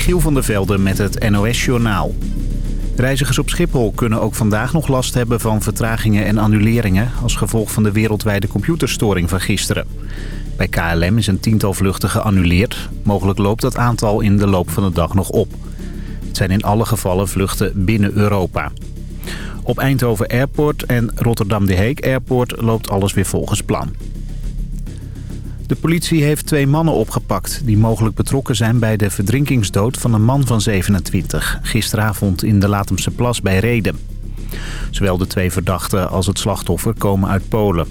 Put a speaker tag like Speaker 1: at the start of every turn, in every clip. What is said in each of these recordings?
Speaker 1: Michiel van der Velde met het NOS-journaal. Reizigers op Schiphol kunnen ook vandaag nog last hebben van vertragingen en annuleringen... als gevolg van de wereldwijde computerstoring van gisteren. Bij KLM is een tiental vluchten geannuleerd. Mogelijk loopt dat aantal in de loop van de dag nog op. Het zijn in alle gevallen vluchten binnen Europa. Op Eindhoven Airport en Rotterdam De Hague Airport loopt alles weer volgens plan. De politie heeft twee mannen opgepakt die mogelijk betrokken zijn bij de verdrinkingsdood van een man van 27. Gisteravond in de Latemse Plas bij Reden. Zowel de twee verdachten als het slachtoffer komen uit Polen.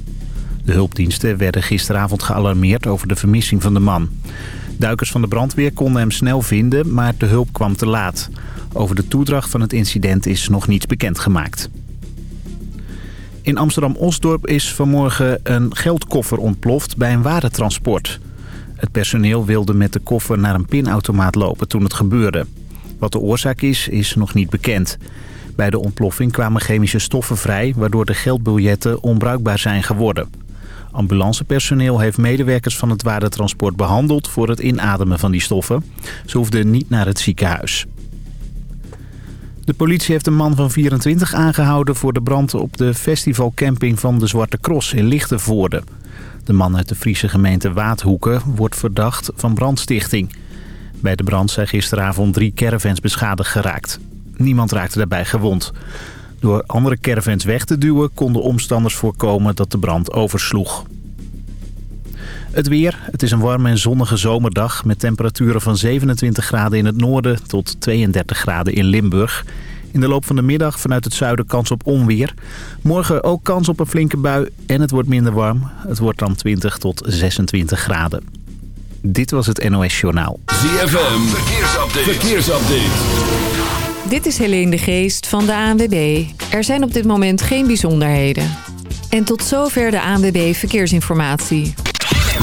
Speaker 1: De hulpdiensten werden gisteravond gealarmeerd over de vermissing van de man. Duikers van de brandweer konden hem snel vinden, maar de hulp kwam te laat. Over de toedracht van het incident is nog niets bekendgemaakt. In Amsterdam-Osdorp is vanmorgen een geldkoffer ontploft bij een waardetransport. Het personeel wilde met de koffer naar een pinautomaat lopen toen het gebeurde. Wat de oorzaak is, is nog niet bekend. Bij de ontploffing kwamen chemische stoffen vrij... waardoor de geldbiljetten onbruikbaar zijn geworden. Ambulancepersoneel heeft medewerkers van het waardetransport behandeld... voor het inademen van die stoffen. Ze hoefden niet naar het ziekenhuis. De politie heeft een man van 24 aangehouden voor de brand op de festivalcamping van de Zwarte Cross in Lichtenvoorde. De man uit de Friese gemeente Waadhoeken wordt verdacht van brandstichting. Bij de brand zijn gisteravond drie caravans beschadigd geraakt. Niemand raakte daarbij gewond. Door andere caravans weg te duwen konden omstanders voorkomen dat de brand oversloeg. Het weer. Het is een warme en zonnige zomerdag met temperaturen van 27 graden in het noorden tot 32 graden in Limburg. In de loop van de middag vanuit het zuiden kans op onweer. Morgen ook kans op een flinke bui en het wordt minder warm. Het wordt dan 20 tot 26 graden. Dit was het NOS Journaal.
Speaker 2: ZFM. Verkeersupdate. Verkeersupdate.
Speaker 3: Dit is Helene de Geest van de ANWB. Er zijn op dit moment geen bijzonderheden. En tot zover de ANWB Verkeersinformatie.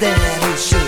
Speaker 4: Should the kids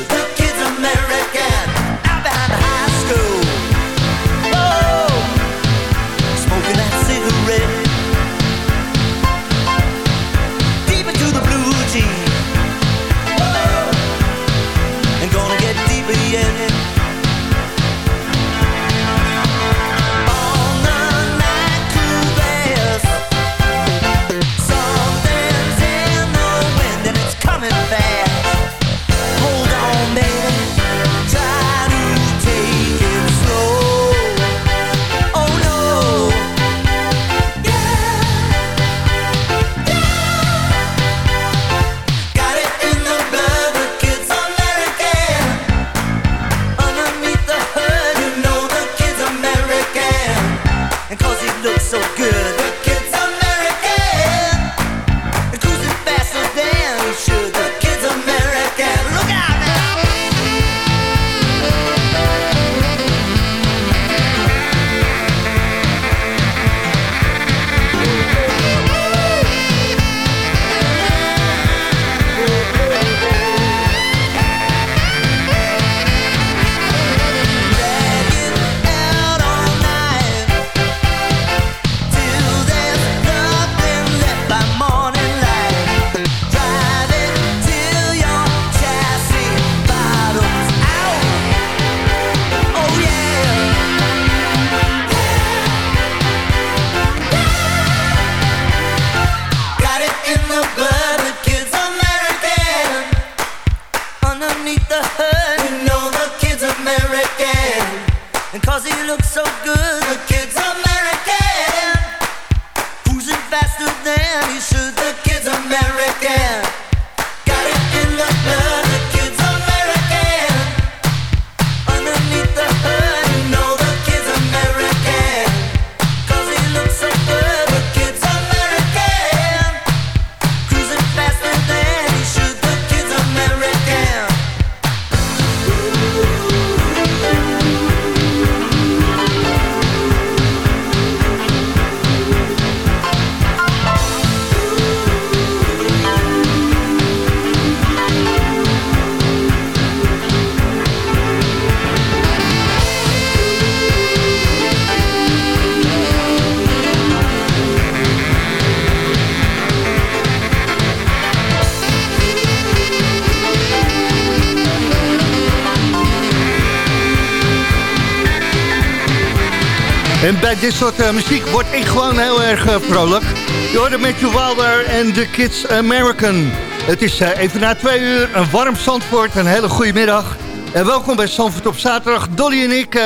Speaker 5: bij dit soort eh, muziek word ik gewoon heel erg eh, vrolijk. Je hoorde Matthew Wilder en The Kids American. Het is eh, even na twee uur, een warm Zandvoort, een hele goede middag. En welkom bij Zandvoort op zaterdag. Dolly en ik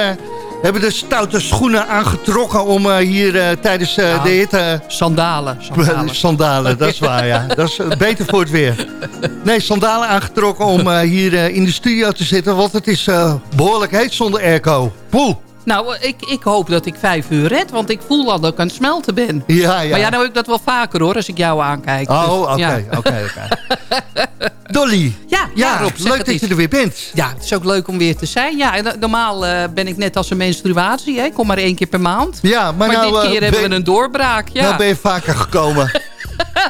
Speaker 5: hebben de stoute schoenen aangetrokken om hier tijdens de hitte...
Speaker 6: Sandalen. Sandalen.
Speaker 5: Sandalen, dat is waar, ja. Dat is beter voor het weer. Nee, sandalen aangetrokken om hier in de studio te zitten, want het is eh, behoorlijk heet zonder airco. Poeh.
Speaker 6: Nou, ik, ik hoop dat ik vijf uur red, want ik voel al dat ik aan het smelten ben.
Speaker 5: Ja, ja.
Speaker 6: Maar ja, nou heb ik dat wel vaker hoor, als ik jou aankijk.
Speaker 5: Oh,
Speaker 6: Dus,
Speaker 5: oké, oké, oké. Dolly.
Speaker 6: Ja, ja, Rob,
Speaker 5: leuk dat je er weer bent.
Speaker 6: Ja, het is ook leuk om weer te zijn. Ja, eh, normaal eh, ben ik net als een menstruatie. Hè? Ik kom maar één keer per maand.
Speaker 5: Ja, maar,
Speaker 6: Maar,
Speaker 5: nou,
Speaker 6: dit
Speaker 5: eh,
Speaker 6: keer hebben
Speaker 5: ben,
Speaker 6: we een doorbraak. Ja.
Speaker 5: nou ben je vaker gekomen.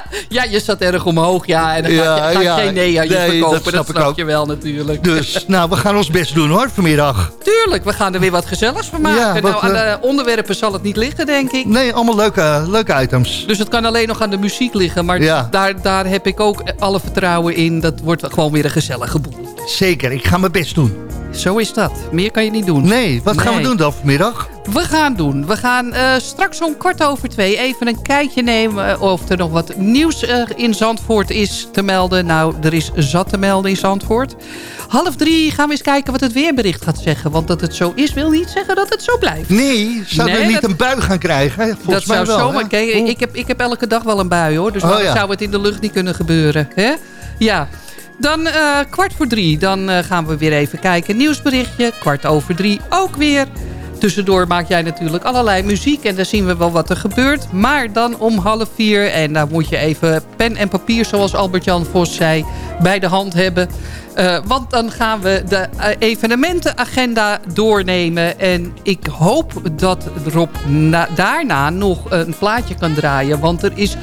Speaker 6: ja, je zat erg omhoog. Ja, en dan ga, je, ga
Speaker 5: ja.
Speaker 6: geen nee aan je
Speaker 5: Nee,
Speaker 6: verkopen.
Speaker 5: dat
Speaker 6: Dat
Speaker 5: snap
Speaker 6: je wel natuurlijk.
Speaker 5: Dus, nou, we gaan ons best doen hoor, vanmiddag.
Speaker 6: Tuurlijk, we gaan er weer wat gezelligs van maken.
Speaker 5: Ja, wat,
Speaker 6: nou, aan
Speaker 5: eh,
Speaker 6: de onderwerpen zal het niet liggen, denk ik.
Speaker 5: Nee, allemaal leuke, leuke items.
Speaker 6: Dus het kan alleen nog aan de muziek liggen. Maar
Speaker 5: Ja.
Speaker 6: daar, daar heb ik ook alle vertrouwen in. Dat wordt gewoon weer een gezellige boel.
Speaker 5: Zeker, ik ga mijn best doen.
Speaker 6: Zo is dat. Meer kan je niet doen.
Speaker 5: Nee, wat gaan we doen dan vanmiddag?
Speaker 6: We gaan doen. We gaan eh, straks om kwart over twee even een kijkje nemen... eh, of er nog wat nieuws eh, in Zandvoort is te melden. Nou, er is zat te melden in Zandvoort. Half drie gaan we eens kijken wat het weerbericht gaat zeggen. Want dat het zo is, wil niet zeggen dat het zo blijft.
Speaker 5: Nee, zouden
Speaker 6: Nee,
Speaker 5: we niet
Speaker 6: dat-
Speaker 5: een bui gaan krijgen? hè? Volgens
Speaker 6: dat
Speaker 5: mij
Speaker 6: zou
Speaker 5: wel,
Speaker 6: zomaar...
Speaker 5: hè?
Speaker 6: Ik, heb, ik heb elke dag wel een bui, hoor. Dus
Speaker 5: Oh, ja.
Speaker 6: zou het in de lucht niet kunnen gebeuren? Hè? Ja. Dan eh, kwart voor drie. Dan eh, gaan we weer even kijken. Nieuwsberichtje. Kwart over drie ook weer. Tussendoor maak jij natuurlijk allerlei muziek. En dan zien we wel wat er gebeurt. Maar dan om half vier. En daar moet je even pen en papier, zoals Albert-Jan Vos zei, bij de hand hebben. Eh, want dan gaan we de evenementenagenda doornemen. En ik hoop dat Rob na- daarna nog een plaatje kan draaien. Want er is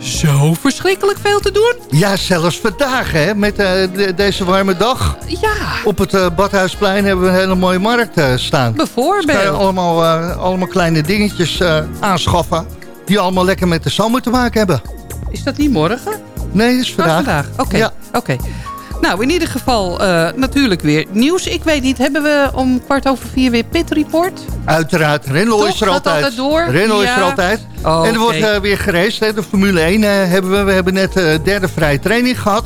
Speaker 6: zo verschrikkelijk veel te doen.
Speaker 5: Ja, zelfs vandaag, hè, met eh, de- deze warme dag.
Speaker 6: Ja,
Speaker 5: Op het eh, Badhuisplein hebben we een hele mooie markt eh, staan. Dus kan je
Speaker 6: bijvoorbeeld.
Speaker 5: allemaal, allemaal kleine dingetjes aanschaffen... die allemaal lekker met de zomer te maken hebben.
Speaker 6: Is dat niet morgen?
Speaker 5: Nee, dat is
Speaker 6: Oh,
Speaker 5: vandaag.
Speaker 6: vandaag. Oké,
Speaker 5: Ja.
Speaker 6: oké. Nou, in ieder geval eh, natuurlijk weer nieuws. Ik weet niet, hebben we om kwart over vier weer Pit Report?
Speaker 5: Uiteraard, Renlo is er altijd.
Speaker 6: altijd door?
Speaker 5: Renlo is er altijd.
Speaker 6: Oh,
Speaker 5: en er wordt eh, weer. Hè. De Formule 1 eh, hebben we. We hebben net de derde vrije training gehad.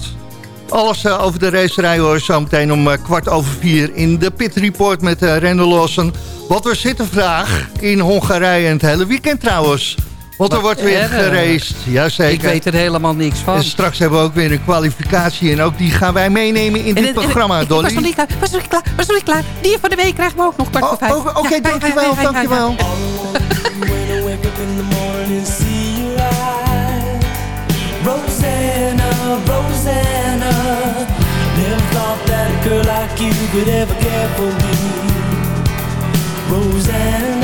Speaker 5: Alles over de racerij hoor zo meteen om kwart over vier in de Pit Report met uh, Lawson. Wat we zitten vandaag in Hongarije en het hele weekend trouwens. Want er wordt weer geraced. Jazeker.
Speaker 6: Ik weet er helemaal niks van.
Speaker 5: En straks hebben we ook weer een kwalificatie. En ook die gaan wij meenemen in dit programma, Dolly.
Speaker 6: was nog niet klaar, was nog niet klaar, was nog niet klaar. Dier van de week krijgen we ook nog kwart
Speaker 5: Oh,
Speaker 6: voor vijf.
Speaker 5: oh, Oké, dankjewel, dankjewel.
Speaker 7: Rosanna, Rosanna. Never thought that a girl like you could ever care for me. Rosanna.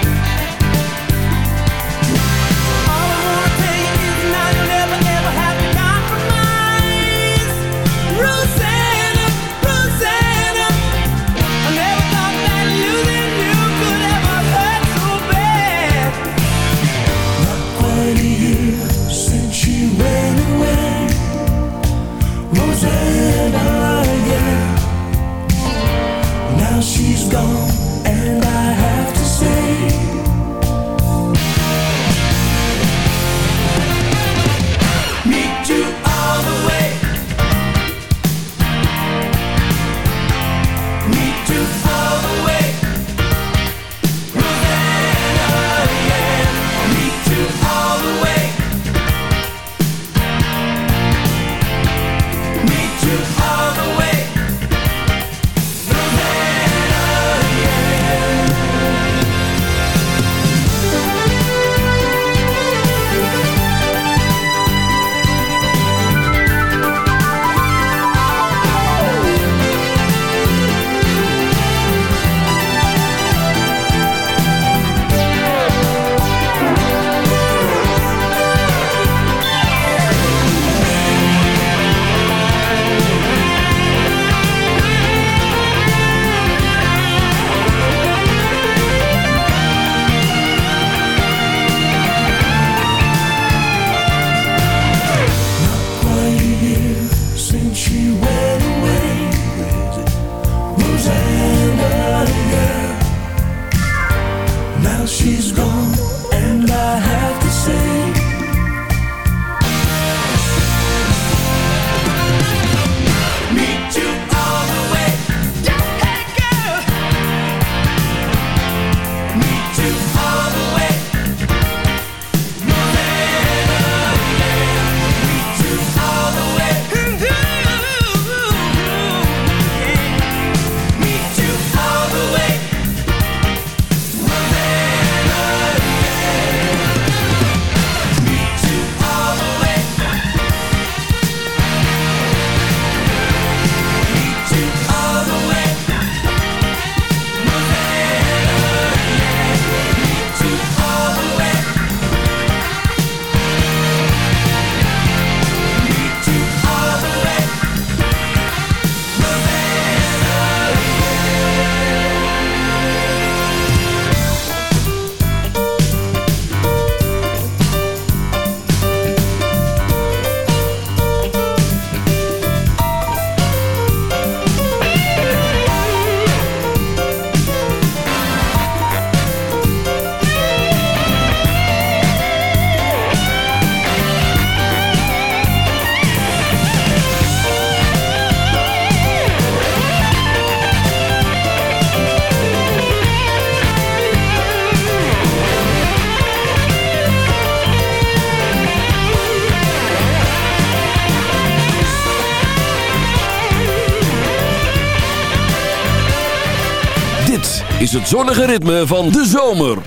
Speaker 2: Zonnige ritme van de zomer.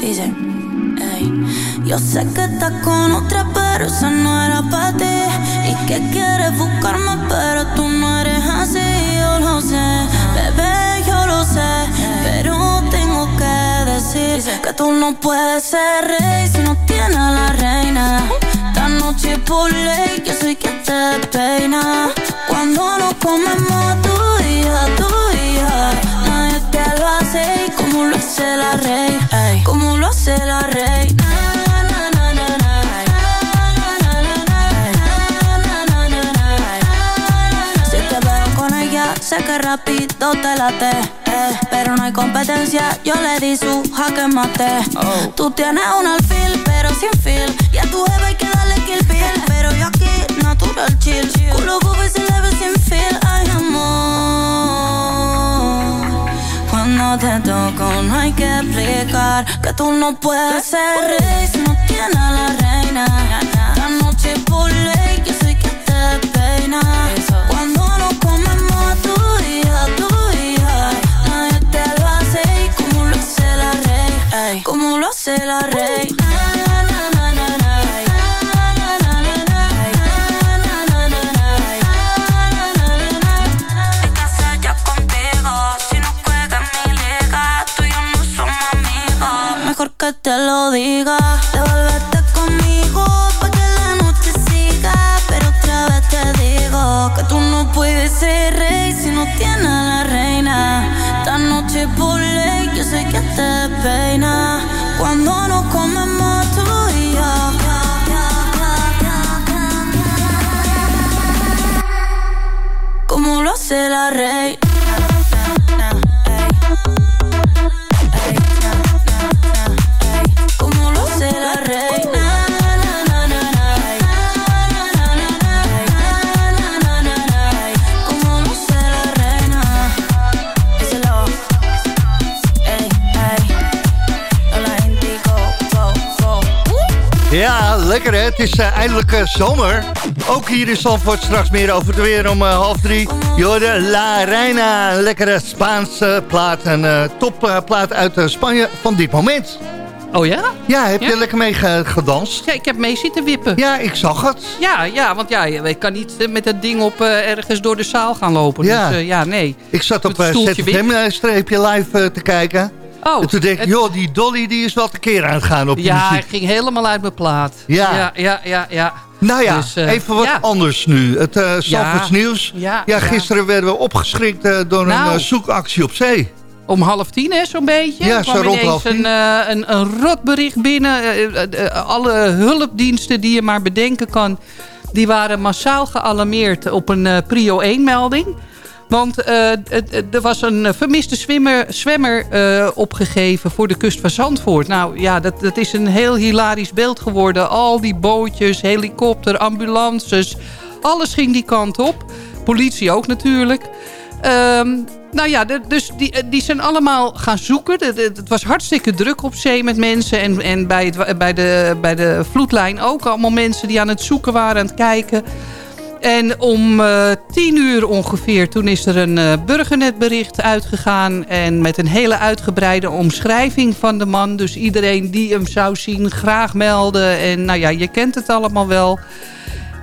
Speaker 8: Dice, ey. Yo sé que estás con otra, pero esa no era para ti. Y que quieres buscarme, pero tú no eres así. Yo lo sé, bebé, yo lo sé. Pero tengo que decir que tú no puedes ser rey si no tienes la reina. Noche por ley, yo soy quien te peina. Cuando nos comemos tú y yo, tú y yo Nadie te lo hace como lo hace la rey Como lo hace la rey. Sé que rápido te late Pero no hay competencia, yo le di su jaque mate. Tú tienes un alfil, pero sin feel Y a tu jefe hay que darle kill bill. Pero yo aquí, natural chill. Culo boobies y leves sin feel Ay, amor. Cuando te toco no hay que explicar Que tú no puedes ser rey Si no tienes a la reina. La noche por ley, yo soy quien te peina no somos amigos. Mejor que te lo diga. Devuélvete conmigo pa' que la noche siga. Pero otra vez te digo que tú no puedes ser rey si no tienes a la reina. Esta noche por ley yo sé que te peina. Como lo
Speaker 5: lekker hè. Het is eh, eindelijk eh, zomer. Ook hier in Zandvoort straks meer over het weer om eh, half drie. Jorde La Reina, een lekkere Spaanse plaat. Een topplaat uit Spanje van dit moment.
Speaker 6: Oh ja?
Speaker 5: Ja, heb je lekker mee ge- gedanst?
Speaker 6: Ja, ik heb mee zitten wippen.
Speaker 5: Ja, ik zag het.
Speaker 6: Ja, ja, want ja, ik kan niet met dat ding op ergens door de zaal gaan lopen.
Speaker 5: Ja.
Speaker 6: Dus ja, nee.
Speaker 5: Ik zat op uh,
Speaker 6: stoeltje wip.
Speaker 5: ZFM-streepje live eh, te kijken.
Speaker 6: Oh,
Speaker 5: en toen dacht ik,
Speaker 6: het-
Speaker 5: joh, die Dolly die is wel tekeer aan het gaan op
Speaker 6: Ja,
Speaker 5: muziek.
Speaker 6: ging helemaal uit mijn plaat.
Speaker 5: Ja.
Speaker 6: Ja, ja, ja, ja.
Speaker 5: Nou ja,
Speaker 6: Dus, eh,
Speaker 5: even wat
Speaker 6: ja.
Speaker 5: anders nu. Het uh, Zandvoorts nieuws.
Speaker 6: Ja,
Speaker 5: Ja,
Speaker 6: ja.
Speaker 5: gisteren werden we opgeschrikt eh, door
Speaker 6: Nou.
Speaker 5: een eh, zoekactie op zee.
Speaker 6: Om half tien, hè, zo'n beetje.
Speaker 5: Ja, zo rond half tien.
Speaker 6: Een, een, een rotbericht binnen. Alle hulpdiensten die je maar bedenken kan... die waren massaal gealarmeerd op een prio 1-melding. Want eh, er was een eh, vermiste zwemmer, eh, opgegeven voor de kust van Zandvoort. Nou ja, dat, dat is een heel hilarisch beeld geworden. Al die bootjes, helikopter, ambulances. Alles ging die kant op. Politie ook natuurlijk. Ehm, nou ja, dus die, die zijn allemaal gaan zoeken. Het was hartstikke druk op zee met mensen. En, en bij, bij, de, bij de vloedlijn ook allemaal mensen die aan het zoeken waren, aan het kijken. En om eh, tien uur ongeveer, toen is er een eh, burgernetbericht uitgegaan. En met een hele uitgebreide omschrijving van de man. Dus iedereen die hem zou zien, graag melden. En nou ja, je kent het allemaal wel.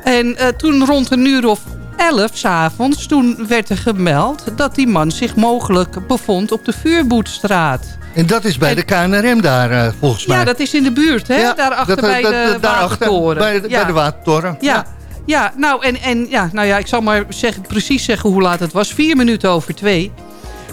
Speaker 6: En eh, toen rond een uur of elf s'avonds, toen werd er gemeld... dat die man zich mogelijk bevond op de Vuurboetstraat.
Speaker 5: En dat is bij
Speaker 6: En-
Speaker 5: de KNRM daar, volgens mij.
Speaker 6: Ja, dat is in de buurt, hè?
Speaker 5: Ja,
Speaker 6: Daarachter
Speaker 5: dat-
Speaker 6: bij
Speaker 5: dat-
Speaker 6: de
Speaker 5: daarachter,
Speaker 6: watertoren.
Speaker 5: Bij de,
Speaker 6: ja.
Speaker 5: bij de watertoren.
Speaker 6: Ja, ja, nou, en, en, ja, nou ja, ik zal maar zeggen, precies zeggen hoe laat het was. Vier minuten over twee.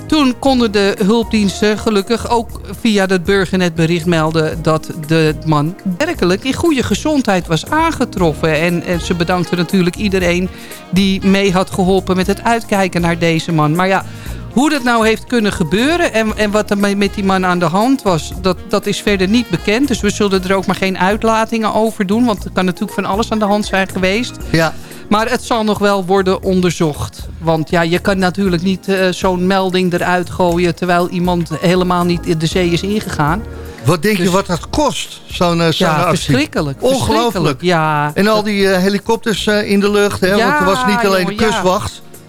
Speaker 6: Toen konden de hulpdiensten gelukkig ook via het burgernet bericht melden... dat de man werkelijk in goede gezondheid was aangetroffen. En, en ze bedankten natuurlijk iedereen die mee had geholpen met het uitkijken naar deze man. Maar ja, hoe dat nou heeft kunnen gebeuren en, en wat er met die man aan de hand was... Dat, dat is verder niet bekend. Dus we zullen er ook maar geen uitlatingen over doen. Want er kan natuurlijk van alles aan de hand zijn geweest.
Speaker 5: Ja.
Speaker 6: Maar het zal nog wel worden onderzocht. Want ja, je kan natuurlijk niet eh, zo'n melding eruit gooien... terwijl iemand helemaal niet in de zee is ingegaan.
Speaker 5: Wat denk je
Speaker 6: Dus-
Speaker 5: wat dat kost, zo'n eh, zo'n
Speaker 6: ja,
Speaker 5: actie?
Speaker 6: verschrikkelijk.
Speaker 5: Ongelooflijk.
Speaker 6: verschrikkelijk, Ja,
Speaker 5: En al die eh, helikopters in de lucht, hè?
Speaker 6: Ja,
Speaker 5: want er was niet alleen de
Speaker 6: ja.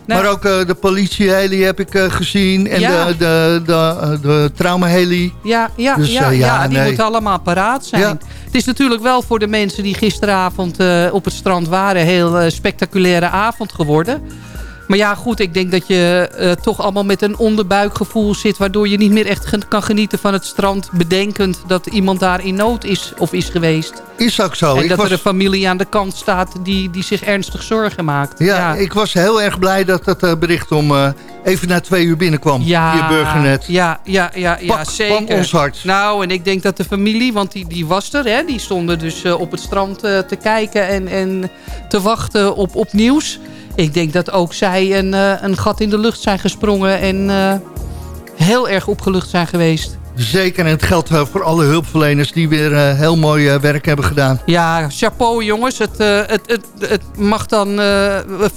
Speaker 6: Nee.
Speaker 5: Maar ook eh, de politieheli heb ik eh, gezien. En
Speaker 6: Ja.
Speaker 5: de, de, de, eh, de traumaheli.
Speaker 6: Ja, ja,
Speaker 5: Dus,
Speaker 6: ja, ja,
Speaker 5: ja,
Speaker 6: die
Speaker 5: nee.
Speaker 6: moeten allemaal paraat zijn.
Speaker 5: Ja.
Speaker 6: Het is natuurlijk wel voor de mensen die gisteravond op het strand waren... een heel spectaculaire avond geworden. Maar ja, goed, ik denk dat je eh, toch allemaal met een onderbuikgevoel zit... waardoor je niet meer echt gen- kan genieten van het strand... bedenkend dat iemand daar in nood is of is geweest.
Speaker 5: Is ook zo.
Speaker 6: en
Speaker 5: ik
Speaker 6: dat
Speaker 5: was,
Speaker 6: er een familie aan de kant staat die, die zich ernstig zorgen maakt.
Speaker 5: ja, ik was heel erg blij dat dat eh, bericht om eh, even na twee uur binnenkwam. via Burgernet.
Speaker 6: Ja, ja, ja, ja
Speaker 5: Pak-
Speaker 6: zeker.
Speaker 5: ons hart.
Speaker 6: Nou, en ik denk dat de familie, want die, die was er, hè, die stonden dus op het strand te kijken en, en te wachten op, op nieuws. Ik denk dat ook zij een, eh, een gat in de lucht zijn gesprongen en eh, heel erg opgelucht zijn geweest.
Speaker 5: Zeker, en het geldt eh, voor alle hulpverleners die weer eh, heel mooi eh, werk hebben gedaan.
Speaker 6: Ja, chapeau jongens. Het, het, het, het mag dan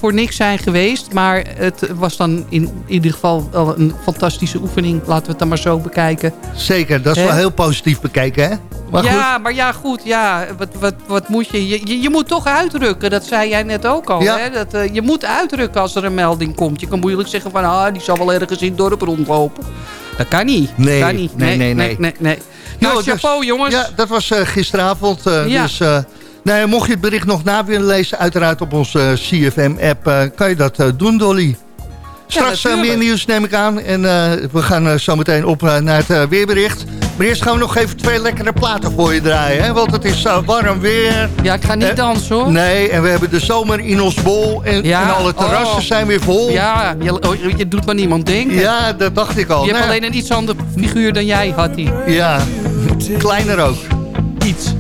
Speaker 6: voor niks zijn geweest. Maar het was dan in ieder geval wel een fantastische oefening. Laten we het dan maar zo bekijken.
Speaker 5: Zeker, dat is wel heel positief bekeken, hè? Maar goed,
Speaker 6: ja, maar ja, goed. Ja, wat, wat, wat moet je? Je, je? je moet toch uitrukken. Dat zei jij net ook al.
Speaker 5: Ja.
Speaker 6: Hè? Dat, je moet uitrukken als er een melding komt. Je kan moeilijk zeggen van... Ah, die zal wel ergens in het dorp rondlopen. Dat kan niet.
Speaker 5: Nee. Nee, nee, nee,
Speaker 6: nee. nee,
Speaker 9: Nou, nou
Speaker 5: dus-
Speaker 9: chapeau jongens.
Speaker 5: Ja, dat was eh, gisteravond. Eh,
Speaker 9: ja.
Speaker 5: Dus eh, nou mocht je het bericht nog na willen lezen... uiteraard op onze CFM-app kan je dat doen, Dolly. Straks eh,
Speaker 9: ja,
Speaker 5: meer nieuws neem ik aan. En eh, we gaan eh, zo meteen op naar het weerbericht. Maar eerst gaan we nog even twee lekkere platen voor je draaien. Hè? Want het is warm weer.
Speaker 9: Ja, ik ga niet dansen hoor.
Speaker 5: Nee, en we hebben de zomer in ons bol. En, alle terrassen
Speaker 9: oh.
Speaker 5: zijn weer vol.
Speaker 9: Ja, oh, je, doet maar niemand denken.
Speaker 5: Ja, dat dacht ik al.
Speaker 9: Je hebt
Speaker 5: nou
Speaker 9: alleen een iets ander figuur dan jij, Hattie.
Speaker 5: Ja, kleiner ook.
Speaker 9: Iets.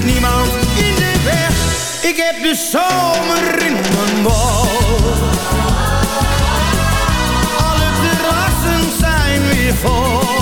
Speaker 10: Niemand in de weg. Ik heb de zomer in mijn bol. Alle terrassen zijn weer vol.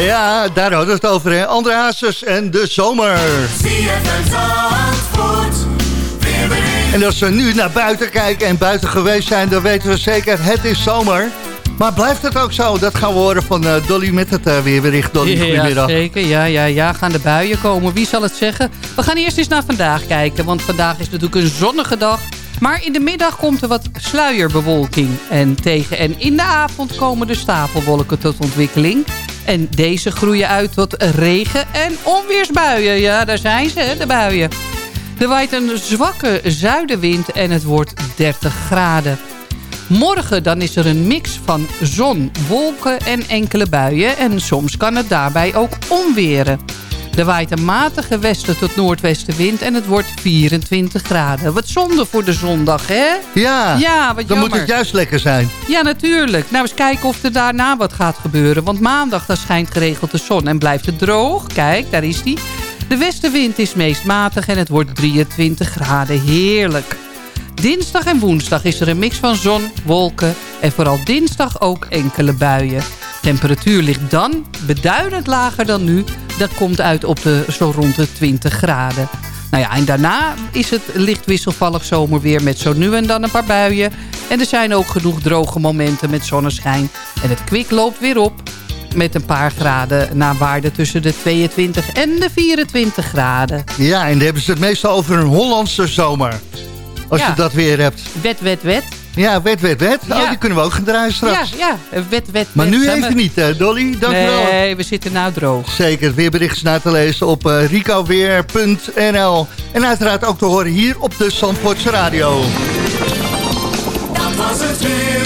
Speaker 5: Ja, daar hadden we het over, hè. André Hazes en de zomer. En als we nu naar buiten kijken en buiten geweest zijn... dan weten we zeker, het is zomer. Maar blijft het ook zo? Dat gaan we horen van eh, Dolly met het uh, weerbericht. Dolly,
Speaker 6: Ja,
Speaker 5: goedemiddag.
Speaker 6: zeker. Ja, ja, ja. Gaan de buien komen. Wie zal het zeggen? We gaan eerst eens naar vandaag kijken. Want vandaag is natuurlijk een zonnige dag. Maar in de middag komt er wat sluierbewolking. En tegen en in de avond komen de stapelwolken tot ontwikkeling. En deze groeien uit tot regen- en onweersbuien. Ja, daar zijn ze, de buien. Er waait een zwakke zuidenwind en het wordt 30 graden. Morgen dan is er een mix van zon, wolken en enkele buien. En soms kan het daarbij ook onweren. Er waait een matige westen tot noordwestenwind en het wordt 24 graden. Wat zonde voor de zondag, hè?
Speaker 5: Ja,
Speaker 6: Ja, wat
Speaker 5: dan moet het juist lekker zijn.
Speaker 6: Ja, natuurlijk. Nou, eens kijken of er daarna wat gaat gebeuren. Want maandag dan schijnt geregeld de zon en blijft het droog. Kijk, daar is die. De westenwind is meest matig en het wordt 23 graden. Heerlijk. Dinsdag en woensdag is er een mix van zon, wolken en vooral dinsdag ook enkele buien. Temperatuur ligt dan beduidend lager dan nu. Dat komt uit op de, zo rond de 20 graden. Nou ja, en daarna is het licht wisselvallig zomerweer met zo nu en dan een paar buien. En er zijn ook genoeg droge momenten met zonneschijn. En het kwik loopt weer op met een paar graden naar waarde tussen de 22 en de 24 graden.
Speaker 5: Ja, en dan hebben ze het meestal over een Hollandse zomer. Als
Speaker 6: Ja.
Speaker 5: je dat weer hebt.
Speaker 6: Wet, wet, wet.
Speaker 5: Ja, wet, wet, wet. Oh,
Speaker 6: Ja.
Speaker 5: die kunnen we ook gaan draaien straks.
Speaker 6: Ja, ja, wet, wet,
Speaker 5: Maar
Speaker 6: wet.
Speaker 5: nu even
Speaker 6: we-
Speaker 5: niet, eh, Dolly. Dank je wel.
Speaker 6: Nee, we zitten nou droog.
Speaker 5: Zeker, het weerbericht is na te lezen op eh, ricoweer.nl. En uiteraard ook te horen hier op de Zandvoortse Radio.
Speaker 11: Dat was het weer.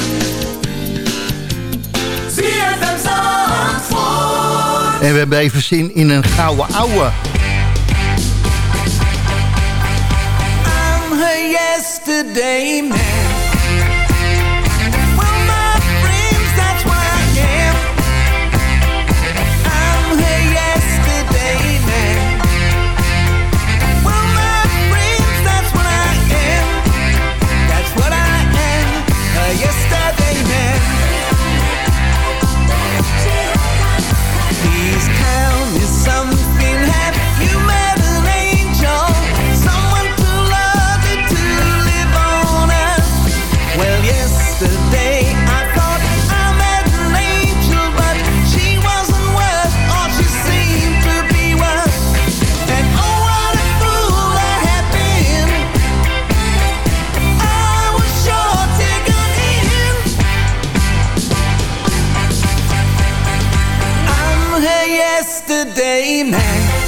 Speaker 11: ZFM Zandvoort.
Speaker 5: En we hebben even zin in een gouden ouwe.
Speaker 4: yesterday man. Yesterday man.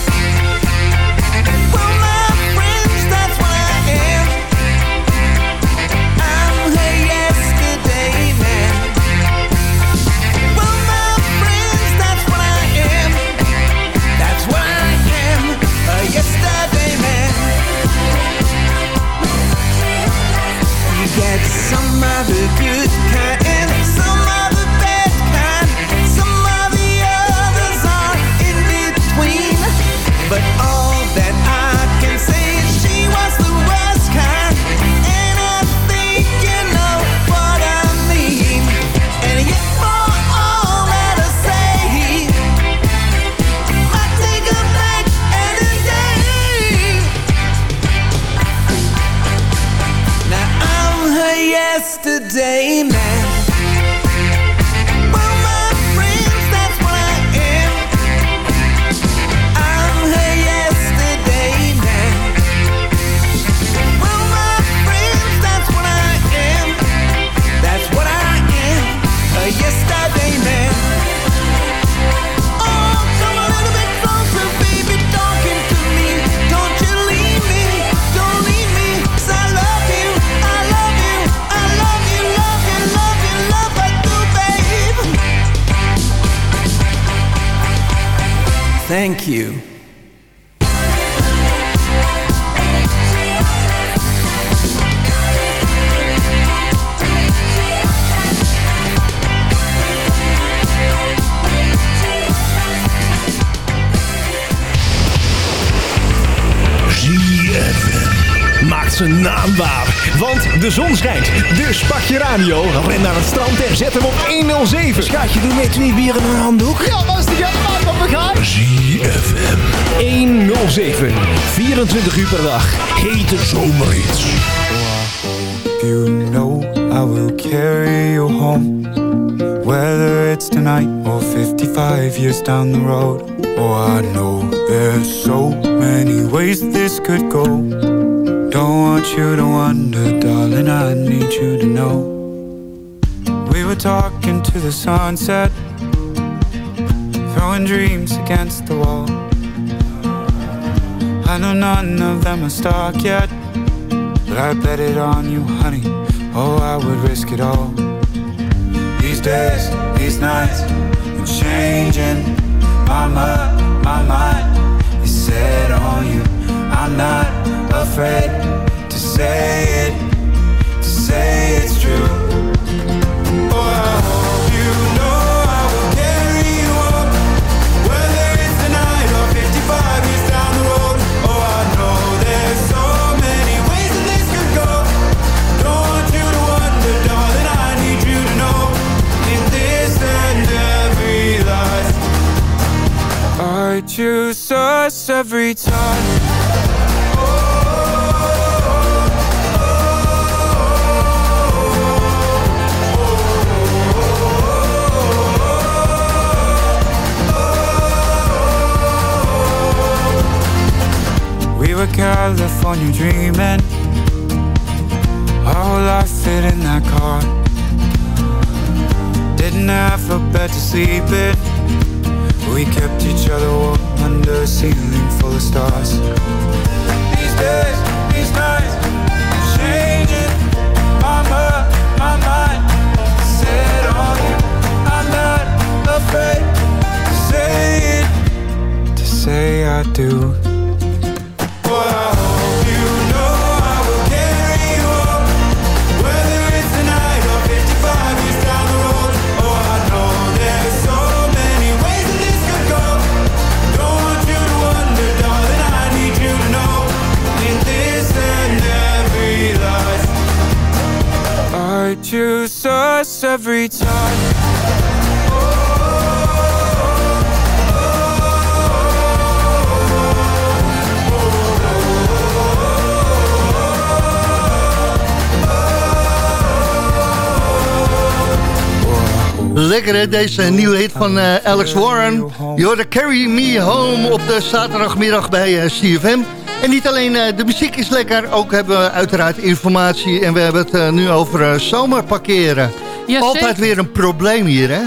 Speaker 4: Thank you.
Speaker 12: Want de zon schijnt. Dus pak je radio, ren naar het strand en zet hem op 107. Schatje, doe met twee bieren in een handdoek. Ja, dat is de maat wat we gaan. ZFM 107. 24 uur per dag. Hete zomerhits.
Speaker 13: You know I will carry you home Whether it's tonight or 55 years down the road Oh, I know there's so many ways this could go Don't want you to wonder, darling, I need you to know We were talking to the sunset Throwing dreams against the wall I know none of them are stuck yet but I bet it on you, honey. Oh, I would risk it all. These days, these nights, I'm changing. My mind, my mind is set on you. I'm not afraid to say it, to say it's true. Oh, I hope you know I will carry. Whether it's tonight or 55 years down the road. Oh, I know there's so many ways that this could go. Don't want you to wonder, darling. I need you to know. In this and every life, I choose us every time. Were California dreaming. Our whole life fit in that car. Didn't have a bed to sleep in. We kept each other warm under a ceiling full of stars. These days, these nights, changing. My mind, my mind Set on you. I'm not afraid to say it To say I do every time.
Speaker 5: Lekker hè, deze nieuwe hit van eh, Alex Warren. Je hoorde Carry Me Home op de zaterdagmiddag bij eh, CFM. En niet alleen eh, de muziek is lekker, ook hebben we uiteraard informatie. En we hebben het nu over zomerparkeren.
Speaker 6: Ja,
Speaker 5: Altijd weer een probleem hier hè?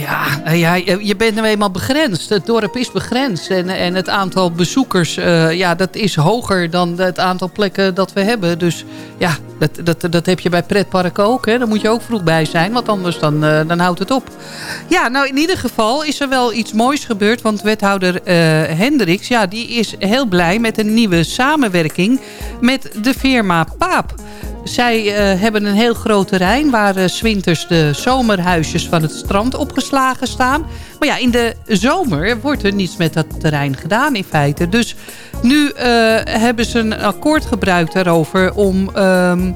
Speaker 6: Ja, nou ja, je je bent nou eenmaal begrensd. Het dorp is begrensd. En, en het aantal bezoekers, eh, ja, dat is hoger dan het aantal plekken dat we hebben. Dus ja, dat, dat, dat heb je bij pretparken ook. Hè. Daar moet je ook vroeg bij zijn, want anders dan, eh, dan houdt het op. Ja, nou in ieder geval is er wel iets moois gebeurd. Want wethouder eh Hendricks, ja, die is heel blij met een nieuwe samenwerking met de firma Paap. Zij eh, hebben een heel groot terrein waar winters de zomerhuisjes van het strand opgeslagen staan. Maar ja, in de zomer wordt er niets met dat terrein gedaan in feite. Dus nu eh, hebben ze een akkoord gebruikt daarover om ehm,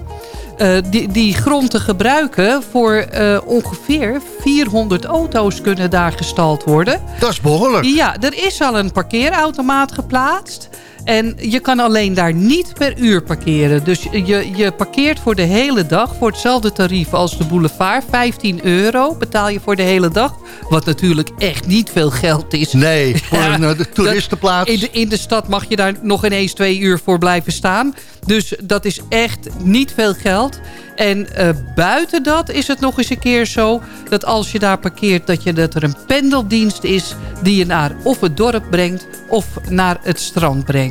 Speaker 6: eh, die, die grond te gebruiken voor ongeveer 400 auto's kunnen daar gestald worden.
Speaker 5: Dat is behoorlijk.
Speaker 6: Ja, er is al een parkeerautomaat geplaatst. En je kan alleen daar niet per uur parkeren. Dus je, je parkeert voor de hele dag voor hetzelfde tarief als de boulevard. 15 euro betaal je voor de hele dag. Wat natuurlijk echt niet veel geld is.
Speaker 5: Nee, voor
Speaker 6: Ja,
Speaker 5: een, eh, de toeristenplaats.
Speaker 6: In de, in de stad mag je daar nog ineens twee uur voor blijven staan. Dus dat is echt niet veel geld. En eh, buiten dat is het nog eens een keer zo... dat als je daar parkeert, dat, je, dat er een pendeldienst is... die je naar of het dorp brengt of naar het strand brengt.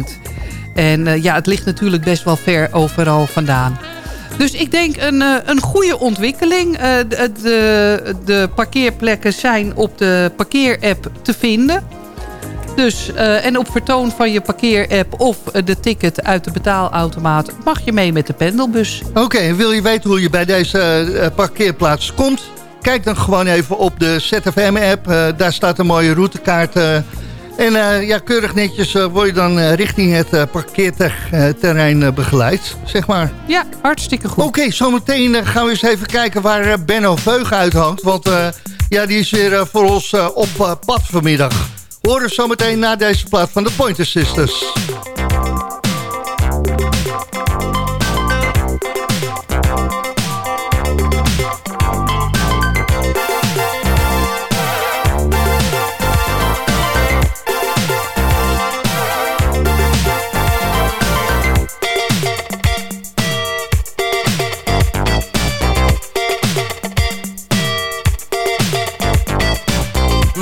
Speaker 6: En eh, ja, het ligt natuurlijk best wel ver overal vandaan. Dus ik denk een, eh, een goede ontwikkeling. Eh, de, de, parkeerplekken zijn op de parkeerapp te vinden. Dus, en op vertoon van je parkeerapp of de ticket uit de betaalautomaat... mag je mee met de pendelbus.
Speaker 5: Oké, en wil je weten hoe je bij deze parkeerplaats komt? Kijk dan gewoon even op de ZFM-app. daar staat een mooie routekaart. En eh, ja, keurig netjes eh, word je dan eh, richting het parkeerterrein begeleid, zeg maar.
Speaker 6: Ja, hartstikke goed.
Speaker 5: Oké, zometeen gaan we eens even kijken waar Benno Veug uithangt. Want ja, die is weer voor ons op pad vanmiddag. Horen zometeen na deze plaat van de Pointer Sisters.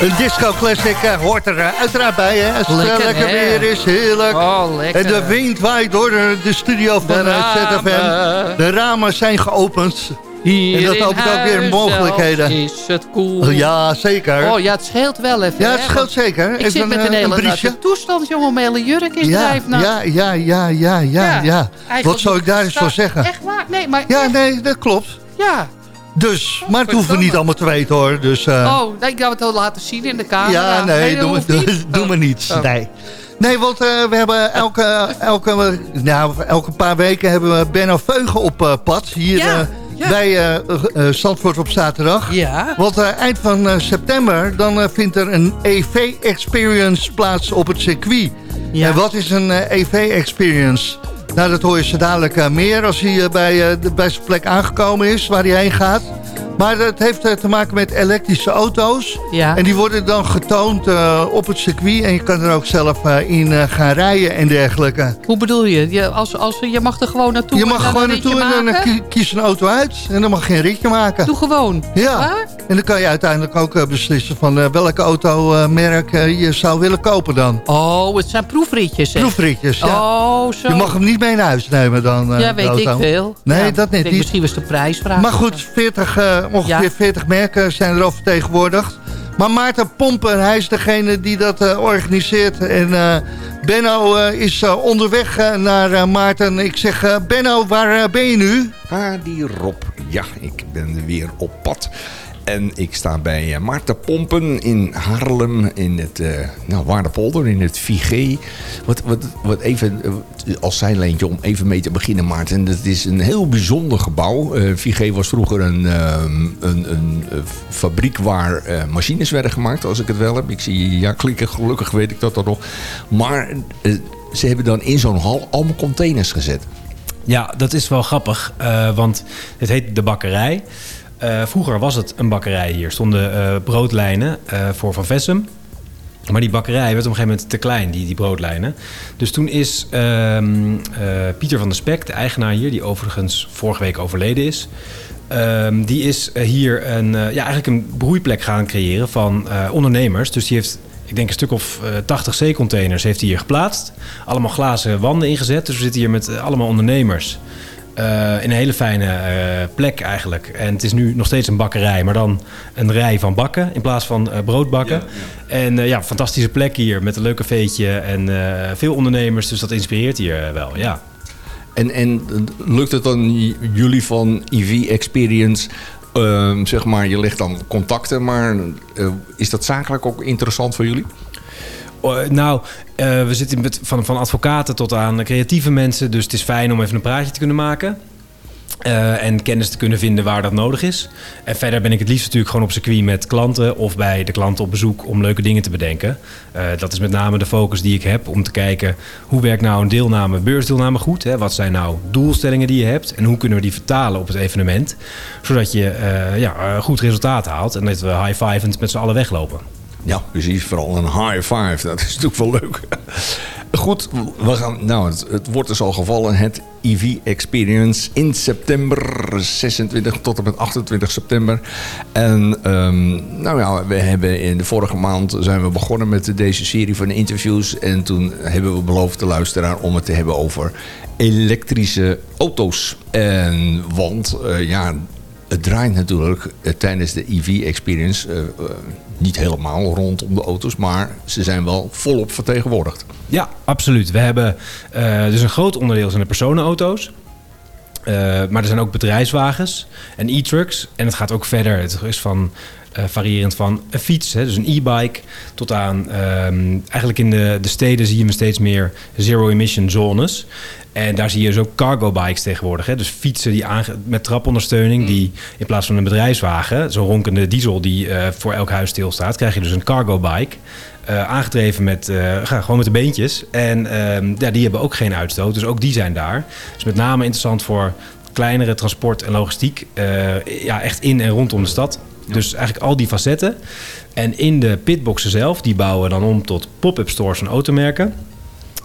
Speaker 5: Een disco classic eh, hoort er eh, uiteraard bij, hè? Als het eh,
Speaker 6: Lekker,
Speaker 5: weer is, heerlijk.
Speaker 6: Oh, lekker.
Speaker 5: En de wind waait door de, studio van
Speaker 6: De
Speaker 5: ZFM. De ramen zijn geopend.
Speaker 6: Hier
Speaker 5: en dat
Speaker 6: in
Speaker 5: opent ook weer mogelijkheden.
Speaker 6: Is het cool.
Speaker 5: Ja, zeker.
Speaker 6: Oh ja, het scheelt wel even.
Speaker 5: Ja, het scheelt zeker.
Speaker 6: Ik
Speaker 5: Even
Speaker 6: zit met
Speaker 5: een,
Speaker 6: een hele
Speaker 5: een
Speaker 6: toestand, jongen. Mijn hele jurk is
Speaker 5: ja,
Speaker 6: drijfnat.
Speaker 5: ja, ja, ja, ja, ja, Wat zou ik daar eens voor zeggen?
Speaker 6: Echt waar? Nee, maar
Speaker 5: Ja,
Speaker 6: echt.
Speaker 5: nee, dat klopt.
Speaker 6: Ja.
Speaker 5: Dus, maar het hoeven we niet allemaal te weten hoor. Dus, eh,
Speaker 6: Oh, nee, ik ga het wel laten zien in de camera.
Speaker 5: ja, nee,
Speaker 6: dat
Speaker 5: doe, maar niets.
Speaker 6: Oh.
Speaker 5: Nee. Nee, want eh, we hebben elke, elke, nou, elke paar weken hebben we Benno Veugen op eh, pad. Hier
Speaker 6: Ja,
Speaker 5: eh,
Speaker 6: ja.
Speaker 5: bij eh, eh, Zandvoort op zaterdag.
Speaker 6: Ja.
Speaker 5: Want eh, eind van eh, september dan vindt er een EV-experience plaats op het circuit.
Speaker 6: Ja.
Speaker 5: En wat is een EV-experience? Nou, dat hoor je zo dadelijk eh, meer als hij eh, bij, eh, bij zijn plek aangekomen is, waar hij heen gaat. Maar het heeft eh, te maken met elektrische auto's.
Speaker 6: Ja.
Speaker 5: En die worden dan getoond eh, op het circuit. En je kan er ook zelf eh, in gaan rijden en dergelijke.
Speaker 6: Hoe bedoel je? Je, als, als, je mag er gewoon naartoe
Speaker 5: je mag gewoon naartoe en dan
Speaker 6: maken?
Speaker 5: kie- kies een auto uit. En dan mag je een ritje maken.
Speaker 6: Doe gewoon.
Speaker 5: Ja,
Speaker 6: Waar?
Speaker 5: en dan kan je uiteindelijk ook beslissen van welke automerk je zou willen kopen dan.
Speaker 6: Oh, het zijn proefritjes. hè?
Speaker 5: Proefritjes, ja.
Speaker 6: Oh, zo.
Speaker 5: Je mag hem niet mee naar huis nemen dan,
Speaker 6: ja, weet ik veel.
Speaker 5: Nee,
Speaker 6: Ja,
Speaker 5: dat net
Speaker 6: denk,
Speaker 5: niet.
Speaker 6: Misschien was de prijsvraag.
Speaker 5: Maar goed, 40, eh, ongeveer
Speaker 6: Ja.
Speaker 5: 40 merken zijn er al vertegenwoordigd. Maar Maarten Pompen, hij is degene die dat eh, organiseert. En eh, Benno eh, is onderweg naar eh, Maarten. Ik zeg, eh, Benno, waar ben je nu?
Speaker 14: Ah, die Rob. Ja, ik ben weer op pad. En ik sta bij eh, Maarten Pompen in Haarlem, in het uh, nou, Waardepolder, in het Vigé. Wat, wat, wat even uh, als zijlijntje om even mee te beginnen, Maarten. Het is een heel bijzonder gebouw. Uh, was vroeger een, um, een, een fabriek waar machines werden gemaakt, als ik het wel heb. Ik zie ja klikken, gelukkig weet ik dat dan nog. Maar ze hebben dan in zo'n hal allemaal containers gezet.
Speaker 15: Ja, dat is wel grappig, want het heet de bakkerij. Uh, vroeger was het een bakkerij hier. stonden uh, broodlijnen uh, voor Van Vessem. Maar die bakkerij werd op een gegeven moment te klein, die, die broodlijnen. Dus toen is Pieter van der Spek, de eigenaar hier... die overigens vorige week overleden is... die is hier een, ja, eigenlijk een broeiplek gaan creëren van ondernemers. Dus die heeft ik denk een stuk of uh, 80 C-containers heeft hij hier geplaatst. Allemaal glazen wanden ingezet. Dus we zitten hier met allemaal ondernemers. Uh, in een hele fijne uh, plek eigenlijk. En het is nu nog steeds een bakkerij, maar dan een rij van bakken in plaats van uh, broodbakken. Ja, ja. En ja, fantastische plek hier met een leuk cafeetje en veel ondernemers. Dus dat inspireert hier wel, ja.
Speaker 14: En, en lukt het dan jullie van EV Experience uh, zeg maar, je legt dan contacten, maar uh, is dat zakelijk ook interessant voor jullie?
Speaker 15: Uh, nou, we zitten met, van, van advocaten tot aan creatieve mensen. Dus het is fijn om even een praatje te kunnen maken. Uh, en kennis te kunnen vinden waar dat nodig is. En verder ben ik het liefst natuurlijk gewoon op circuit met klanten of bij de klanten op bezoek om leuke dingen te bedenken. Uh, dat is met name de focus die ik heb om te kijken hoe werkt nou een deelname, beursdeelname goed. Hè? Wat zijn nou doelstellingen die je hebt en hoe kunnen we die vertalen op het evenement. Zodat je ja, goed resultaat haalt en dat we high-fivend met z'n allen weglopen.
Speaker 14: Ja, precies. Vooral een high five. Dat is natuurlijk wel leuk. Goed, we gaan, nou, het, wordt dus al gevallen. Het EV Experience in september, 26 tot en met 28 september. En ehm, nou ja, we hebben in de vorige maand zijn we begonnen met deze serie van interviews. En toen hebben we beloofd de luisteraar om het te hebben over elektrische auto's. En want eh, ja, het draait natuurlijk eh, tijdens de EV Experience eh, niet helemaal rondom de auto's, maar ze zijn wel volop vertegenwoordigd.
Speaker 15: Ja, absoluut. We hebben eh, dus een groot onderdeel zijn de personenauto's. Eh, maar er zijn ook bedrijfswagens en e-trucks. En het gaat ook verder. Het is van eh, variërend van een fiets, hè, dus een e-bike, tot aan ehm, eigenlijk in de, de steden zie je steeds meer zero-emission zones. En daar zie je dus ook cargo bikes tegenwoordig. Hè? Dus fietsen die met trapondersteuning, die in plaats van een bedrijfswagen, zo'n ronkende diesel die eh, voor elk huis stilstaat, krijg je dus een cargo bike. eh, aangedreven met, eh, ja, gewoon met de beentjes. En ehm, ja, die hebben ook geen uitstoot, dus ook die zijn daar. Dus met name interessant voor kleinere transport en logistiek. ja, echt in en rondom de stad. Dus eigenlijk al die facetten. En in de pitboxen zelf, die bouwen dan om tot pop-up stores van automerken.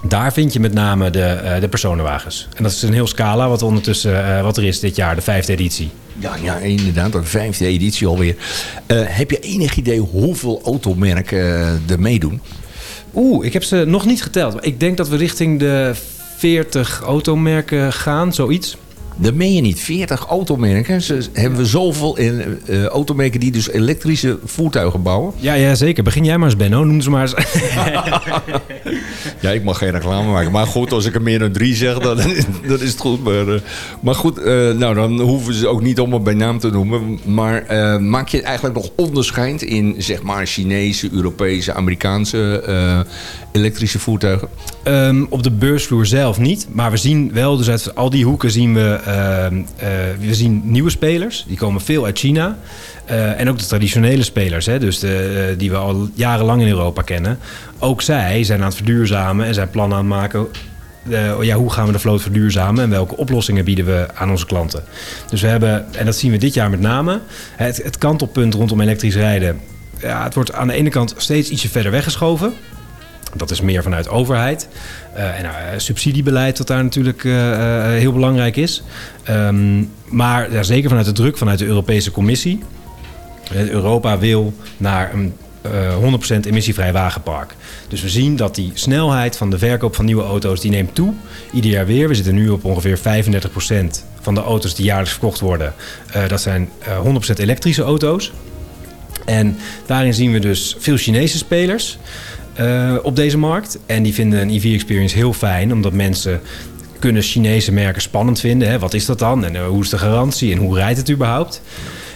Speaker 15: Daar vind je met name de, eh, de personenwagens. En dat is een heel scala wat, ondertussen, eh, wat er is dit jaar, de vijfde editie.
Speaker 14: Ja, ja inderdaad, de vijfde editie alweer. Eh, heb je enig idee hoeveel automerken er meedoen?
Speaker 15: Oeh, ik heb ze nog niet geteld. Maar ik denk dat we richting de 40 automerken gaan, zoiets.
Speaker 14: Dat meen je niet. 40 automerken. Ze, hebben we zoveel in, eh, automerken die dus elektrische voertuigen bouwen?
Speaker 15: Ja, ja, zeker. Begin jij maar eens, Benno. Noem ze maar eens.
Speaker 14: Ja, ik mag geen reclame maken. Maar goed, als ik er meer dan drie zeg, dan, dan is het goed. Maar, eh, maar goed, eh, nou, dan hoeven ze ook niet allemaal bij naam te noemen. Maar eh, maak je eigenlijk nog onderscheid in, zeg maar, Chinese, Europese, Amerikaanse eh, elektrische voertuigen?
Speaker 15: Ehm, op de beursvloer zelf niet. Maar we zien wel, dus uit al die hoeken zien we, we zien nieuwe spelers. Die komen veel uit China. Eh, en ook de traditionele spelers, hè, dus de, eh, die we al jarenlang in Europa kennen. Ook zij zijn aan het verduurzamen en zijn plannen aan het maken. eh, ja, hoe gaan we de vloot verduurzamen en welke oplossingen bieden we aan onze klanten? Dus we hebben, en dat zien we dit jaar met name, het, het kantelpunt rondom elektrisch rijden. Ja, het wordt aan de ene kant steeds ietsje verder weggeschoven. Dat is meer vanuit overheid. Eh, en eh, subsidiebeleid dat daar natuurlijk eh, heel belangrijk is. Ehm, maar zeker vanuit de druk vanuit de Europese Commissie. Europa wil naar een eh 100% emissievrij wagenpark. Dus we zien dat die snelheid van de verkoop van nieuwe auto's die neemt toe. Ieder jaar weer. We zitten nu op ongeveer 35% van de auto's die jaarlijks verkocht worden. Dat zijn eh, 100% elektrische auto's. En daarin zien we dus veel Chinese spelers eh, op deze markt. En die vinden een EV-experience heel fijn, omdat mensen kunnen Chinese merken spannend vinden. Hè? Wat is dat dan? En eh, hoe is de garantie? En hoe rijdt het überhaupt?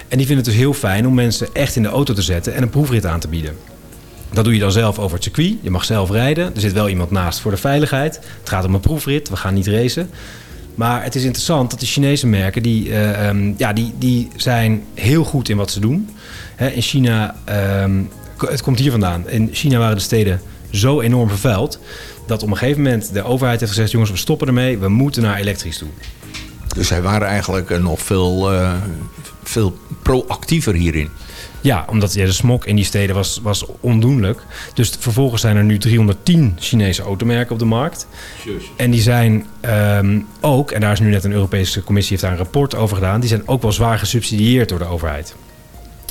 Speaker 15: En die vinden het dus heel fijn om mensen echt in de auto te zetten en een proefrit aan te bieden. Dat doe je dan zelf over het circuit. Je mag zelf rijden. Er zit wel iemand naast voor de veiligheid. Het gaat om een proefrit. We gaan niet racen. Maar het is interessant dat de Chinese merken, die, eh, ehm, ja, die, die zijn heel goed in wat ze doen. Hè, in China, ehm, het komt hier vandaan. In China waren de steden zo enorm vervuild... dat op een gegeven moment de overheid heeft gezegd... jongens, we stoppen ermee, we moeten naar elektrisch toe.
Speaker 14: Dus zij waren eigenlijk eh, nog veel, eh, veel proactiever hierin.
Speaker 15: Ja, omdat ja, de smog in die steden was, was ondoenlijk. Dus vervolgens zijn er nu 310 Chinese automerken op de markt. En die zijn ehm, ook, en daar is nu net een Europese commissie heeft daar een rapport over gedaan, die zijn ook wel zwaar gesubsidieerd door de overheid.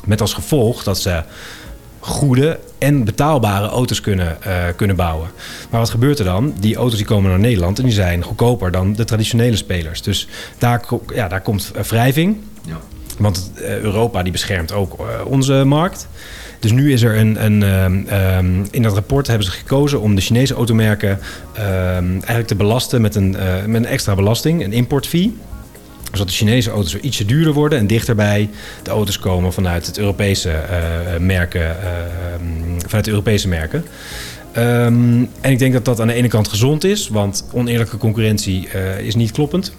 Speaker 15: Met als gevolg dat ze goede en betaalbare auto's kunnen, eh, kunnen bouwen. Maar wat gebeurt er dan? Die auto's die komen naar Nederland en die zijn goedkoper dan de traditionele spelers. Dus daar, ja, daar komt eh, wrijving. Want eh, Europa die beschermt ook onze markt. Dus nu is er een, een ehm, ehm, in dat rapport hebben ze gekozen om de Chinese automerken ehm, eigenlijk te belasten met een, met een extra belasting, een importfee. Zodat de Chinese auto's weer ietsje duurder worden en dichterbij de auto's komen vanuit het Europese eh, merken, eh, ehm, vanuit de Europese merken. Ehm, en ik denk dat dat aan de ene kant gezond is, want oneerlijke concurrentie eh, is niet kloppend.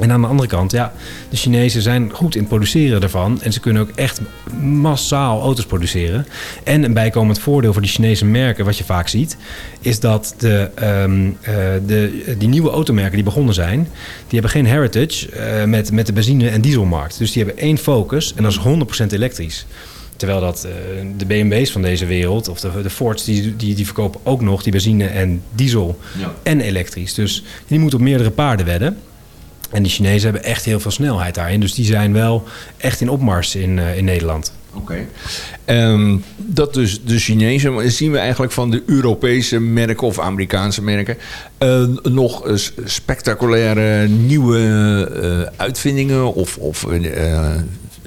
Speaker 15: En aan de andere kant, ja, de Chinezen zijn goed in het produceren daarvan. En ze kunnen ook echt massaal auto's produceren. En een bijkomend voordeel voor die Chinese merken, wat je vaak ziet, is dat de, ehm, eh, de, die nieuwe automerken die begonnen zijn, die hebben geen heritage eh, met, met de benzine- en dieselmarkt. Dus die hebben één focus en dat is 100% elektrisch. Terwijl dat eh, de BMW's van deze wereld, of de, de Fords, die, die, die verkopen ook nog die benzine en diesel
Speaker 14: Ja.
Speaker 15: en elektrisch. Dus die moeten op meerdere paarden wedden. En die Chinezen hebben echt heel veel snelheid daarin. Dus die zijn wel echt in opmars in, eh, in Nederland.
Speaker 14: Oké. Ehm, dat dus de Chinezen, maar zien we eigenlijk van de Europese merken of Amerikaanse merken eh, nog spectaculaire nieuwe eh, uitvindingen of, of eh,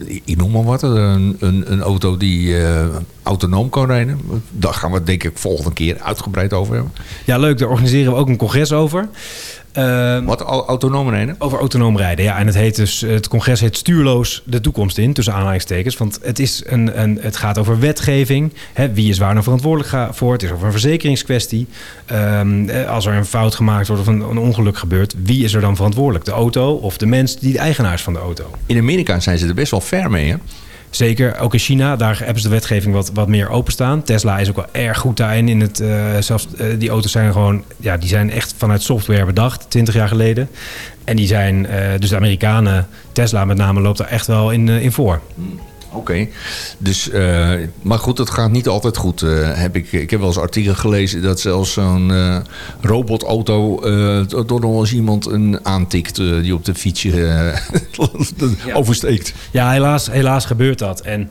Speaker 14: ik noem maar wat, een, een, een auto die eh, autonoom kan rijden. Daar gaan we het denk ik volgende keer uitgebreid over hebben.
Speaker 15: Ja, leuk. Daar organiseren we ook een congres over. Ehm,
Speaker 14: Wat, au- autonoom rijden?
Speaker 15: Over autonoom rijden, ja. En het, heet dus, het congres heet Stuurloos de toekomst in, tussen aanhalingstekens. Want het, is een, een, het gaat over wetgeving. Hè, wie is waar nou verantwoordelijk voor? Het is over een verzekeringskwestie. Ehm, eh, als er een fout gemaakt wordt of een, een ongeluk gebeurt, wie is er dan verantwoordelijk? De auto of de mens die de eigenaar is van de auto?
Speaker 14: In Amerika zijn ze er best wel ver mee, hè?
Speaker 15: Zeker, ook in China, daar hebben ze de wetgeving wat, wat meer openstaan. Tesla is ook wel erg goed daarin. In het, eh, zelfs eh, die auto's zijn gewoon, ja, die zijn echt vanuit software bedacht, 20 jaar geleden. En die zijn, eh, dus de Amerikanen, Tesla met name, loopt daar echt wel in, in voor.
Speaker 14: Oké, dus, eh, maar goed, het gaat niet altijd goed. eh, heb ik, ik heb wel eens artikel gelezen dat zelfs zo'n eh, robotauto door nog eens iemand een aantikt die op de fietsje oversteekt.
Speaker 15: Ja, helaas, helaas gebeurt dat. En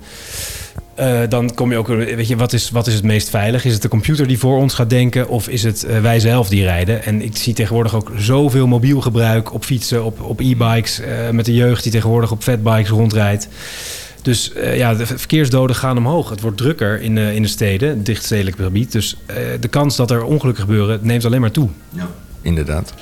Speaker 15: dan kom je ook, weet je, wat is, wat is het meest veilig? Is het de computer die voor ons gaat denken of is het eh, wij zelf die rijden? En ik zie tegenwoordig ook zoveel mobiel gebruik op fietsen, op, op e-bikes, met de jeugd die tegenwoordig op fatbikes rondrijdt. Dus eh, ja, de verkeersdoden gaan omhoog. Het wordt drukker in, de in de steden, dichtstedelijk gebied. Dus eh, de kans dat er ongelukken gebeuren neemt alleen maar toe.
Speaker 14: Inderdaad.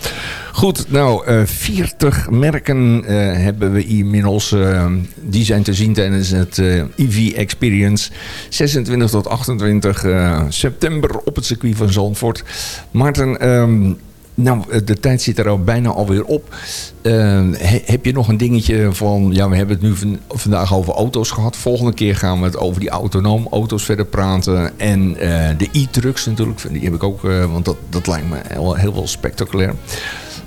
Speaker 14: Goed, nou, eh 40 merken eh, hebben we inmiddels. eh, die zijn te zien tijdens het eh, EV Experience. 26 tot 28 eh, september op het circuit van Zandvoort. Maarten, ehm, nou, eh, de tijd zit er al bijna alweer op. Eh, he- heb je nog een dingetje van... Ja, we hebben het nu van- vandaag over auto's gehad. Volgende keer gaan we het over die autonoom auto's verder praten. En eh, de e-trucks natuurlijk. Die heb ik ook, eh, want dat, dat lijkt me heel, heel spectaculair.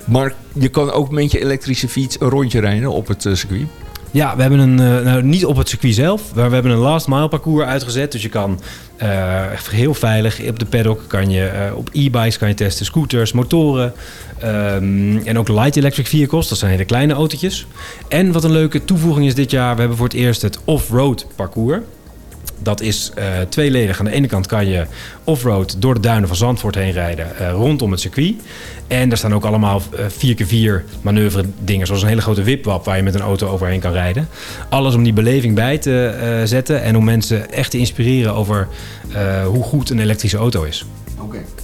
Speaker 14: Maar je kan ook met je elektrische fiets een rondje rijden op het circuit.
Speaker 15: Ja, we hebben een, eh, nou, niet op het circuit zelf, maar we hebben een last mile parcours uitgezet. Dus je kan eh, heel veilig op de paddock, kan je, eh, op e-bikes kan je testen, scooters, motoren. ehm, en ook light electric vehicles, dat zijn hele kleine autootjes. En wat een leuke toevoeging is dit jaar, we hebben voor het eerst het off-road parcours. Dat is eh, tweeledig. Aan de ene kant kan je offroad door de duinen van Zandvoort heen rijden eh, rondom het circuit. En daar staan ook allemaal eh 4x4 manoeuvre dingen, zoals een hele grote wipwap waar je met een auto overheen kan rijden. Alles om die beleving bij te eh, zetten en om mensen echt te inspireren over eh, hoe goed een elektrische auto is.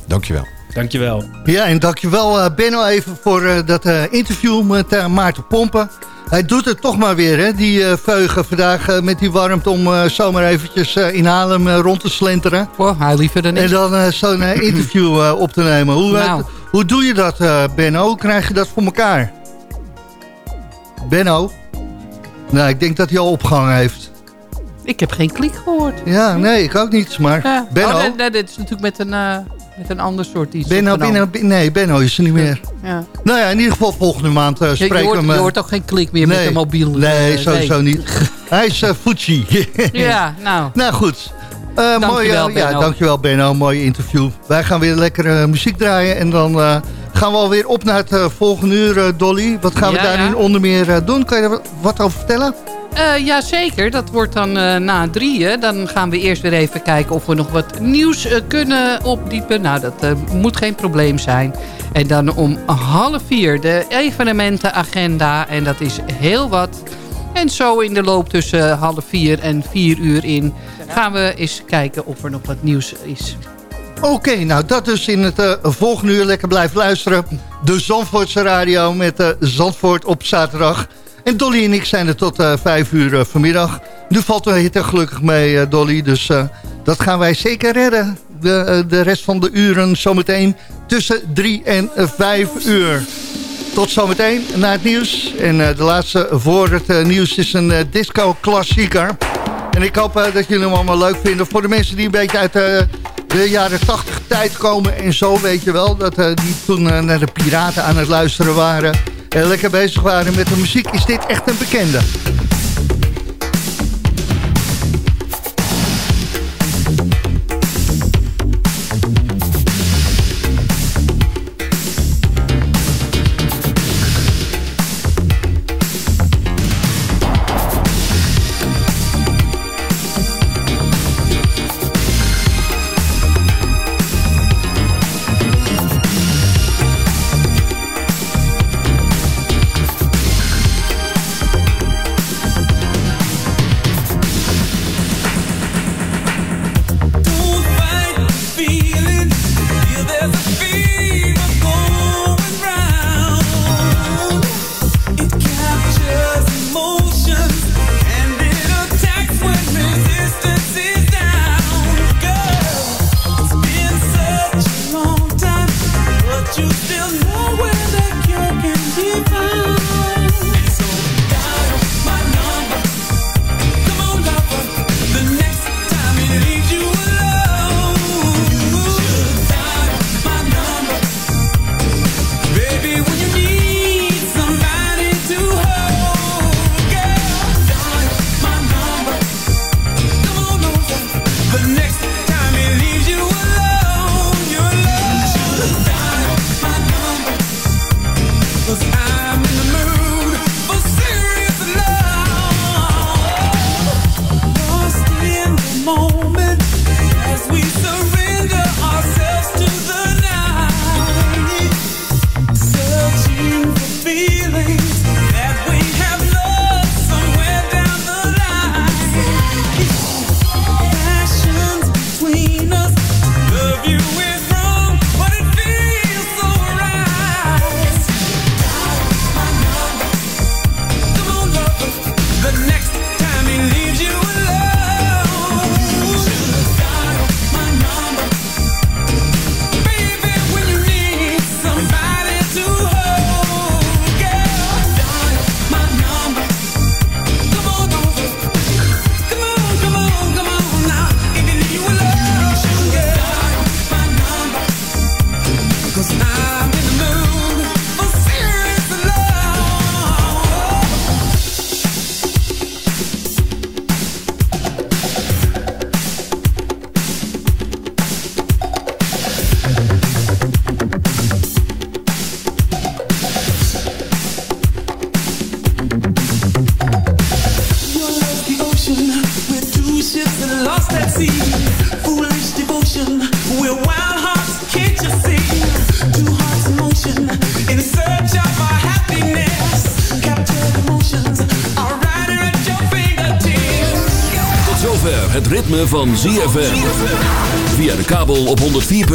Speaker 14: Dankjewel.
Speaker 15: Dankjewel.
Speaker 5: Ja, en dankjewel uh, Benno even voor uh, dat uh, interview met uh, Maarten Pompen. Hij doet het toch maar weer, hè, die uh, veugen vandaag met die warmte om uh, zomaar eventjes in Haarlem rond te slenteren.
Speaker 6: Oh, hij liever dan.
Speaker 5: En dan zo'n interview op te nemen. Hoe,
Speaker 6: Nou.
Speaker 5: hoe doe je dat, Benno? Hoe krijg je dat voor elkaar? Benno? Nou, ik denk dat hij al opgehangen heeft.
Speaker 6: Ik heb geen klik gehoord.
Speaker 5: Ja, nee, ik ook niet. Maar
Speaker 6: Ja.
Speaker 5: Benno?
Speaker 6: Oh, nee, nee, dit is natuurlijk met een, met een ander soort iets.
Speaker 5: Benno. Benno, nee, Benno is er niet meer.
Speaker 6: Ja.
Speaker 5: Nou ja, in ieder geval volgende maand uh,
Speaker 6: Je,
Speaker 5: spreken
Speaker 6: je, hoort,
Speaker 5: we
Speaker 6: je hoort ook geen klik meer
Speaker 5: nee,
Speaker 6: met een mobiel.
Speaker 5: Nee,
Speaker 6: uh,
Speaker 5: sowieso niet. Hij is uh, Fuji.
Speaker 6: ja, nou.
Speaker 5: nou goed. Uh, mooi,
Speaker 6: Dankjewel,
Speaker 5: uh, ja,
Speaker 6: Benno.
Speaker 5: dankjewel Benno. Mooi interview. Wij gaan weer lekker uh, muziek draaien. En dan gaan we alweer op naar het volgende uur, Dolly. Wat gaan we
Speaker 6: Ja,
Speaker 5: daarin
Speaker 6: ja.
Speaker 5: onder meer doen? Kan je er wat over vertellen?
Speaker 6: Uh, ja, zeker. Dat wordt dan uh, na drieën. Dan gaan we eerst weer even kijken of we nog wat nieuws uh, kunnen opdiepen. Nou, dat moet geen probleem zijn. En dan om half vier de evenementenagenda. En dat is heel wat. En zo in de loop tussen half vier en vier uur in... gaan we eens kijken of er nog wat nieuws is.
Speaker 5: Oké, nou dat dus in het volgende uur. Lekker blijven luisteren. De Zandvoortse radio met uh, Zandvoort op zaterdag. En Dolly en ik zijn er tot uh, vijf uur uh, vanmiddag. Nu valt de hitte gelukkig mee, uh, Dolly. Dus dat gaan wij zeker redden. De, de rest van de uren zometeen tussen drie en vijf uur. Tot zometeen na het nieuws. En de laatste voor het nieuws is een disco-klassieker. En ik hoop dat jullie hem allemaal leuk vinden. Voor de mensen die een beetje uit de jaren 80 tijd komen en zo, weet je wel. Dat die toen naar de piraten aan het luisteren waren en lekker bezig waren met de muziek, is dit echt een bekende.